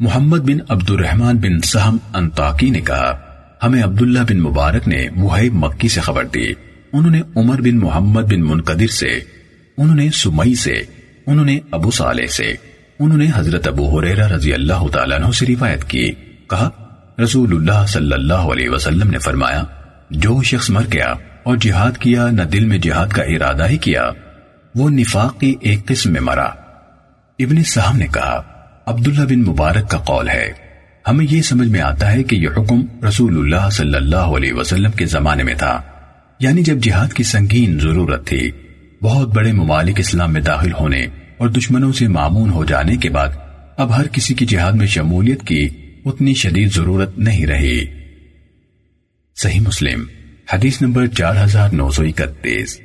محمد بن عبد الرحمن بن سہم انتاکی نے کہا، ہمیں عبداللہ بن مبارک نے محیب مکی سے خبر دی۔ انہوں نے عمر بن محمد بن منقدر سے، انہوں نے سمئی سے، انہوں نے ابو صالح سے، انہوں نے حضرت ابو حریرہ رضی اللہ تعالیٰ عنہ سے روایت کی۔ کہا رسول اللہ صلی اللہ علیہ وسلم نے فرمایا، جو شخص مر گیا اور جہاد کیا، نہ دل میں جہاد کا ارادہ ہی کیا، وہ نفاق کی ایک قسم میں مرا۔ ابن صاحب نے کہا عبداللہ بن مبارک کا قول ہے۔ ہمیں یہ سمجھ میں آتا ہے کہ یہ حکم رسول اللہ صلی اللہ علیہ وسلم کے زمانے میں تھا۔ یعنی جب جہاد کی سنگین ضرورت تھی، بہت بڑے ممالک اسلام میں داخل ہونے اور دشمنوں سے معمون ہو جانے کے بعد اب ہر کسی کی جہاد میں شمولیت کی اتنی شدید ضرورت نہیں رہی۔ صحیح مسلم، حدیث نمبر چار ہزار نو سو اکتیس۔